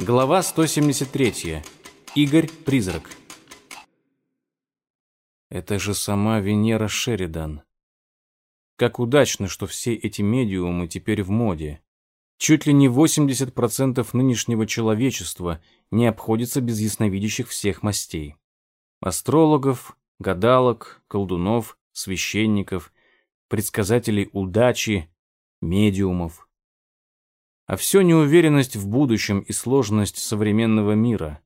Глава 173. Игорь-призрак. Это же сама Венера Шеридан. Как удачно, что все эти медиумы теперь в моде. Чуть ли не 80% нынешнего человечества не обходится без ясновидящих всех мастей. Астрологов, гадалок, колдунов, священников, предсказателей удачи, медиумов а все неуверенность в будущем и сложность современного мира.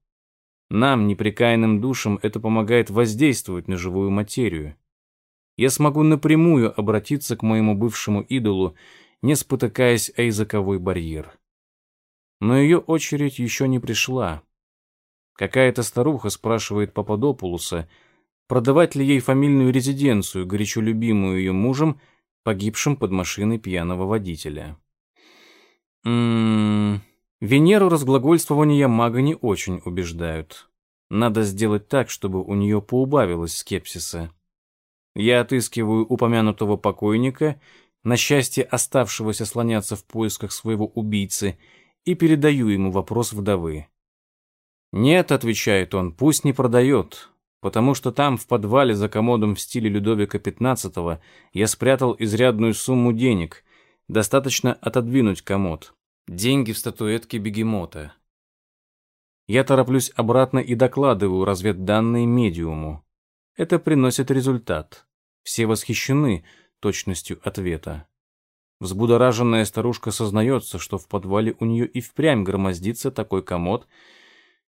Нам, непрекаянным душам, это помогает воздействовать на живую материю. Я смогу напрямую обратиться к моему бывшему идолу, не спотыкаясь о языковой барьер. Но ее очередь еще не пришла. Какая-то старуха спрашивает Пападопулуса, продавать ли ей фамильную резиденцию, горячо любимую ее мужем, погибшим под машиной пьяного водителя. Ммм... Венеру разглагольствования мага не очень убеждают. Надо сделать так, чтобы у нее поубавилось скепсиса. Я отыскиваю упомянутого покойника, на счастье оставшегося слоняться в поисках своего убийцы, и передаю ему вопрос вдовы. «Нет», — отвечает он, — «пусть не продает, потому что там, в подвале за комодом в стиле Людовика XV, я спрятал изрядную сумму денег, Достаточно отодвинуть комод. Деньги в статуэтке бегемота. Я тороплюсь обратно и докладываю разведданные медиуму. Это приносит результат. Все восхищены точностью ответа. Взбудораженная старушка сознается, что в подвале у нее и впрямь громоздится такой комод,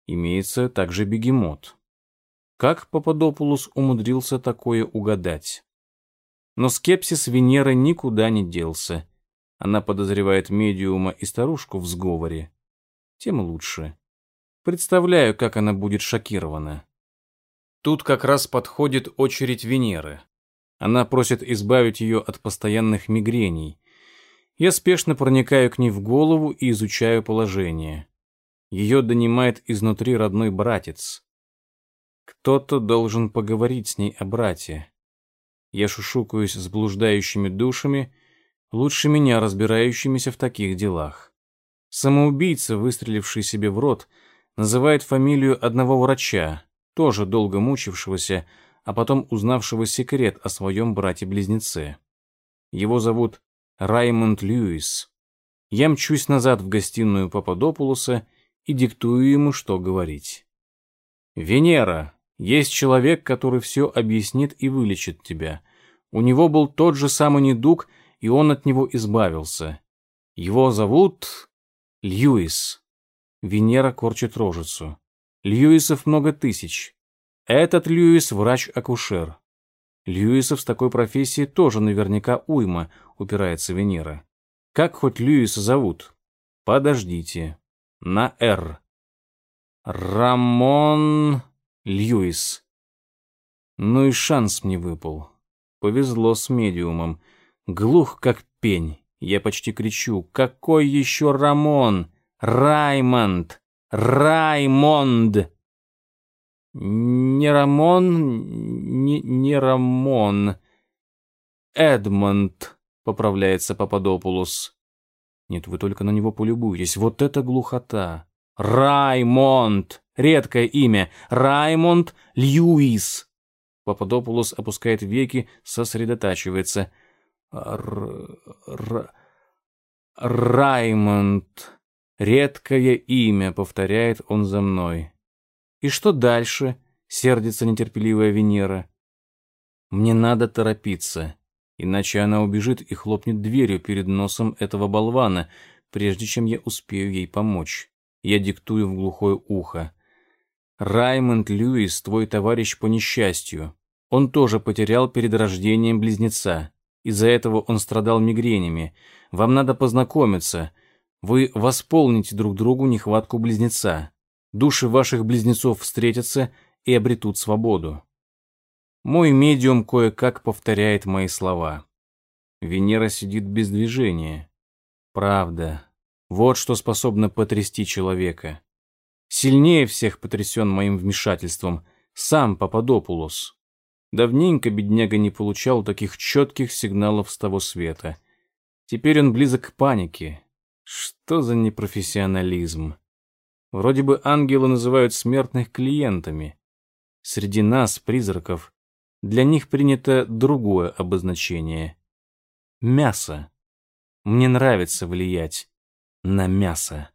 имеется также бегемот. Как Пападопулус умудрился такое угадать? Но скепсис Венеры никуда не делся. Она подозревает медиума и старушку в сговоре. Тем лучше. Представляю, как она будет шокирована. Тут как раз подходит очередь Венеры. Она просит избавить ее от постоянных мигрений. Я спешно проникаю к ней в голову и изучаю положение. Ее донимает изнутри родной братец. Кто-то должен поговорить с ней о брате. Я шушукаюсь с блуждающими душами — лучше меня разбирающимися в таких делах. Самоубийца, выстреливший себе в рот, называет фамилию одного врача, тоже долго мучившегося, а потом узнавшего секрет о своем брате-близнеце. Его зовут Раймонд Льюис. Я мчусь назад в гостиную Пападопулоса и диктую ему, что говорить. «Венера, есть человек, который все объяснит и вылечит тебя. У него был тот же самый недуг, и он от него избавился. Его зовут Льюис. Венера корчит рожицу. Льюисов много тысяч. Этот Льюис врач-акушер. Льюисов с такой профессией тоже наверняка уйма, упирается Венера. Как хоть Льюиса зовут? Подождите. На «Р». Рамон Льюис. Ну и шанс мне выпал. Повезло с медиумом. Глух как пень. Я почти кричу. «Какой еще Рамон? Раймонд! Раймонд!» «Не Рамон, не, не Рамон. Эдмонд», — поправляется Пападопулос. «Нет, вы только на него полюбуйтесь. Вот это глухота! Раймонд! Редкое имя. Раймонд Льюис!» Пападопулос опускает веки, сосредотачивается — Р... Р... Раймонд. Редкое имя, повторяет он за мной. И что дальше? Сердится нетерпеливая Венера. Мне надо торопиться, иначе она убежит и хлопнет дверью перед носом этого болвана, прежде чем я успею ей помочь. Я диктую в глухое ухо. Раймонд Льюис, твой товарищ по несчастью. Он тоже потерял перед рождением близнеца. Из-за этого он страдал мигренями. Вам надо познакомиться. Вы восполните друг другу нехватку близнеца. Души ваших близнецов встретятся и обретут свободу. Мой медиум кое-как повторяет мои слова. Венера сидит без движения. Правда. Вот что способно потрясти человека. Сильнее всех потрясен моим вмешательством сам Пападопулос. Давненько бедняга не получал таких четких сигналов с того света. Теперь он близок к панике. Что за непрофессионализм? Вроде бы ангелы называют смертных клиентами. Среди нас, призраков, для них принято другое обозначение. Мясо. Мне нравится влиять на мясо.